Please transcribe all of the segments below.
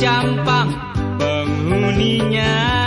campang penghuninya.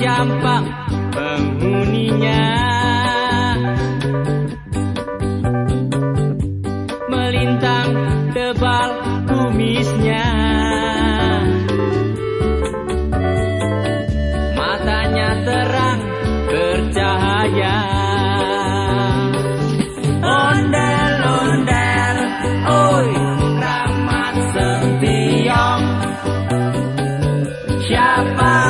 Jampang penghuninya? Melintang tebal kumisnya. Matanya terang bercahaya. Bye.